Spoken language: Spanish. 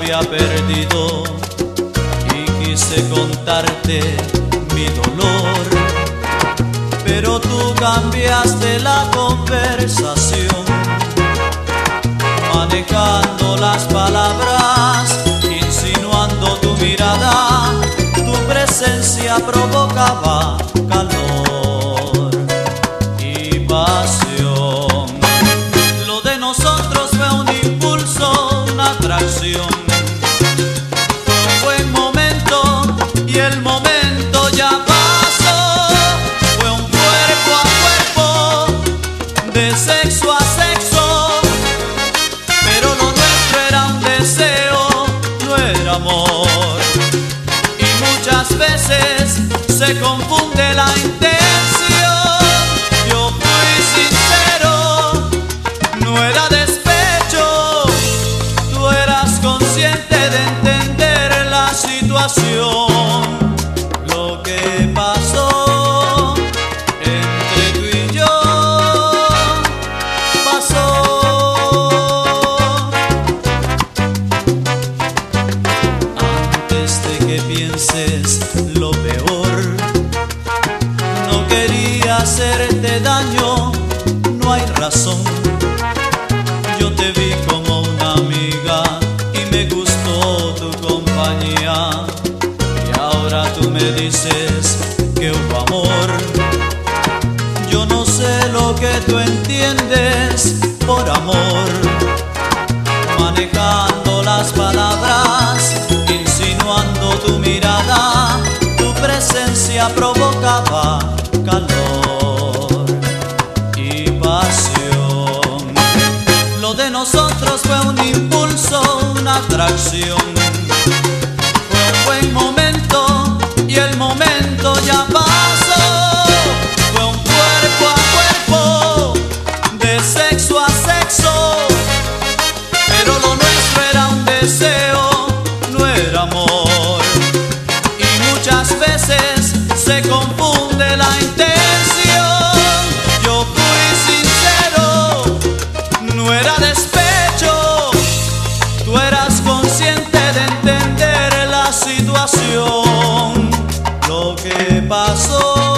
había perdido y quise contarte mi dolor. Pero tú cambiaste la conversación, manejando las palabras, insinuando tu mirada, tu presencia provocaba calor de sexo a sexo. Pero lo nuestro era un deseo, no era amor. Y muchas veces se confunde la intención. Yo fui sincero, no era despecho. Tú eras consciente de entender la situación. Hacerte daño, no hay razón. Yo te vi como una amiga y me gustó tu compañía. Y ahora tú me dices que hubo amor. Yo no sé lo que tú entiendes por amor Lo de nosotros fue un impulso, una atracción. Fue un buen momento y el momento ya pasó. Pasó